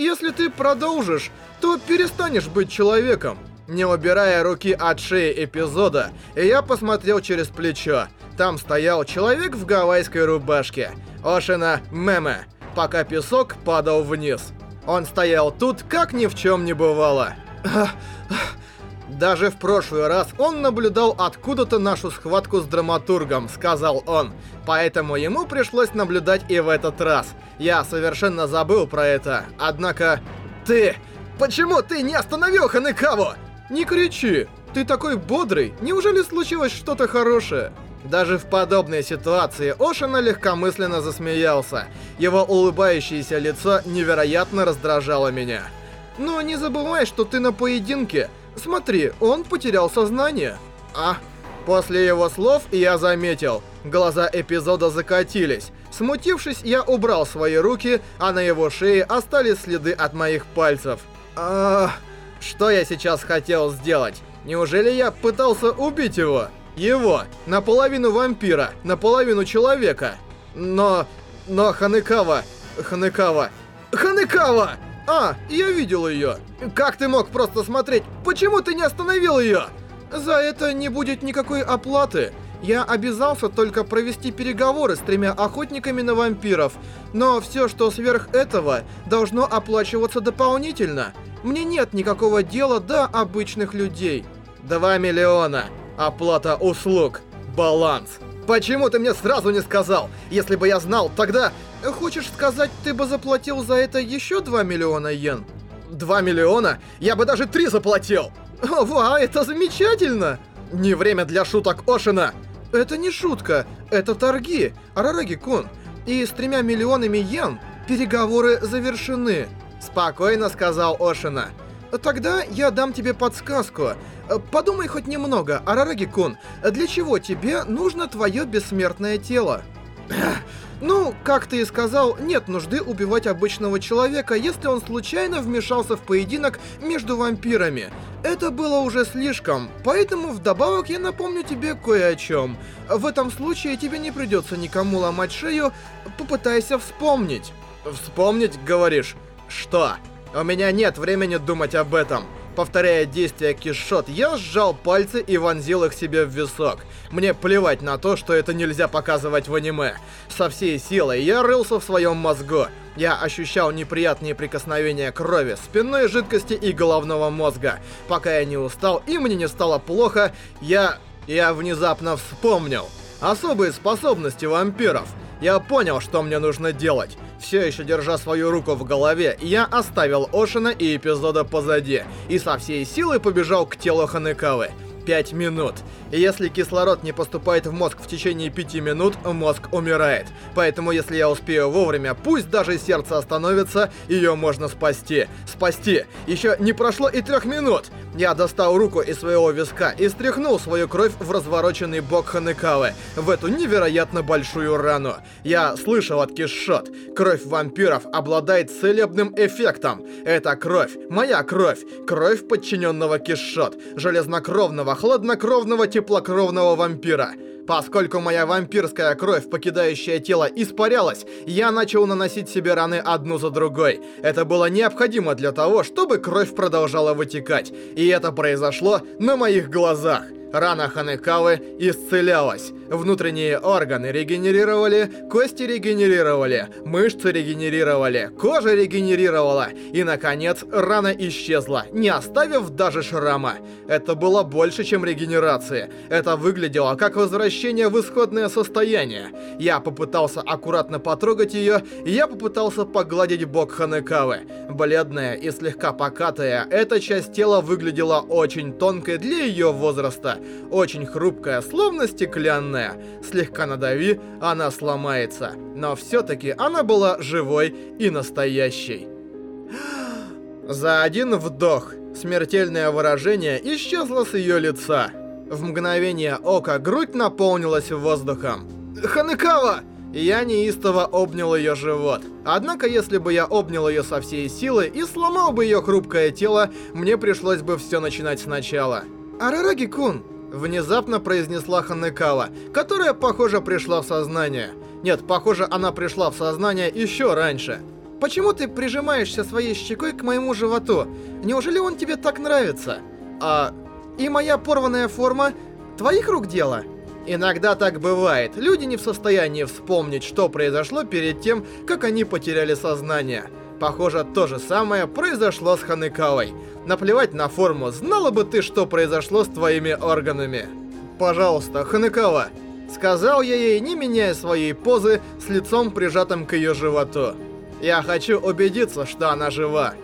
Если ты продолжишь, то перестанешь быть человеком. Не убирая руки от шеи эпизода, я посмотрел через плечо. Там стоял человек в гавайской рубашке. Ошина Меме, пока песок падал вниз. Он стоял тут, как ни в чем не бывало. Даже в прошлый раз он наблюдал откуда-то нашу схватку с драматургом, сказал он. Поэтому ему пришлось наблюдать и в этот раз. Я совершенно забыл про это. Однако... Ты... Почему ты не остановил Ханекаву? Не кричи. Ты такой бодрый. Неужели случилось что-то хорошее? Даже в подобной ситуации Ошина легкомысленно засмеялся. Его улыбающееся лицо невероятно раздражало меня. Но не забывай, что ты на поединке. Смотри, он потерял сознание. А? После его слов я заметил. Глаза эпизода закатились. Смутившись, я убрал свои руки, а на его шее остались следы от моих пальцев. А, Что я сейчас хотел сделать? Неужели я пытался убить его? Его, наполовину вампира, наполовину человека. Но... но Ханекава... Ханекава... Ханекава! А, я видел ее. Как ты мог просто смотреть? Почему ты не остановил ее? За это не будет никакой оплаты. Я обязался только провести переговоры с тремя охотниками на вампиров, но все, что сверх этого, должно оплачиваться дополнительно. Мне нет никакого дела до обычных людей. 2 миллиона. Оплата услуг. Баланс. Почему ты мне сразу не сказал? Если бы я знал, тогда... Хочешь сказать, ты бы заплатил за это еще 2 миллиона йен? 2 миллиона? Я бы даже 3 заплатил! Ва, это замечательно! Не время для шуток Ошина! Это не шутка, это торги, Арараги-кун. И с тремя миллионами йен переговоры завершены. Спокойно сказал Ошина. Тогда я дам тебе подсказку. Подумай хоть немного, Арараги-кун, для чего тебе нужно твое бессмертное тело? Ну, как ты и сказал, нет нужды убивать обычного человека, если он случайно вмешался в поединок между вампирами. Это было уже слишком, поэтому вдобавок я напомню тебе кое о чем. В этом случае тебе не придется никому ломать шею, попытайся вспомнить. Вспомнить, говоришь? Что? У меня нет времени думать об этом. Повторяя действия Кишот, я сжал пальцы и вонзил их себе в висок. Мне плевать на то, что это нельзя показывать в аниме. Со всей силой я рылся в своем мозгу. Я ощущал неприятные прикосновения крови, спинной жидкости и головного мозга. Пока я не устал и мне не стало плохо, я... я внезапно вспомнил. Особые способности вампиров. Я понял, что мне нужно делать. Все еще держа свою руку в голове, я оставил Ошина и эпизода позади, и со всей силы побежал к телу Ханекавы. 5 минут. Если кислород не поступает в мозг в течение 5 минут, мозг умирает. Поэтому если я успею вовремя, пусть даже сердце остановится, ее можно спасти. Спасти! Еще не прошло и трех минут! Я достал руку из своего виска и стряхнул свою кровь в развороченный бок Ханекавы, в эту невероятно большую рану. Я слышал от Кишот. Кровь вампиров обладает целебным эффектом. Это кровь, моя кровь, кровь подчиненного Кишот, железнокровного, хладнокровного, теплокровного вампира. Поскольку моя вампирская кровь, покидающая тело, испарялась, я начал наносить себе раны одну за другой. Это было необходимо для того, чтобы кровь продолжала вытекать. И это произошло на моих глазах. Рана Ханекавы исцелялась. Внутренние органы регенерировали, кости регенерировали, мышцы регенерировали, кожа регенерировала. И, наконец, рана исчезла, не оставив даже шрама. Это было больше, чем регенерация. Это выглядело как возвращение в исходное состояние. Я попытался аккуратно потрогать ее, и я попытался погладить бок Ханекавы. Бледная и слегка покатая, эта часть тела выглядела очень тонкой для ее возраста. Очень хрупкая, словно стеклянная. Слегка надави, она сломается. Но все-таки она была живой и настоящей. За один вдох смертельное выражение исчезло с ее лица. В мгновение ока грудь наполнилась воздухом. «Ханекава!» Я неистово обнял ее живот. Однако, если бы я обнял ее со всей силы и сломал бы ее хрупкое тело, мне пришлось бы все начинать сначала. «Арараги-кун!» Внезапно произнесла Ханекава, которая, похоже, пришла в сознание. Нет, похоже, она пришла в сознание еще раньше. почему ты прижимаешься своей щекой к моему животу? Неужели он тебе так нравится? А... И моя порванная форма твоих рук дело? Иногда так бывает. Люди не в состоянии вспомнить, что произошло перед тем, как они потеряли сознание. Похоже, то же самое произошло с Ханекавой. Наплевать на форму, знала бы ты, что произошло с твоими органами. Пожалуйста, Ханекава, сказал я ей, не меняя своей позы, с лицом прижатым к ее животу. Я хочу убедиться, что она жива.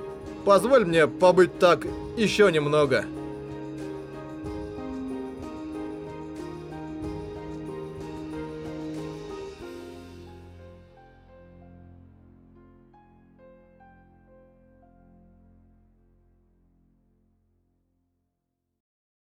Позволь мне побыть так еще немного.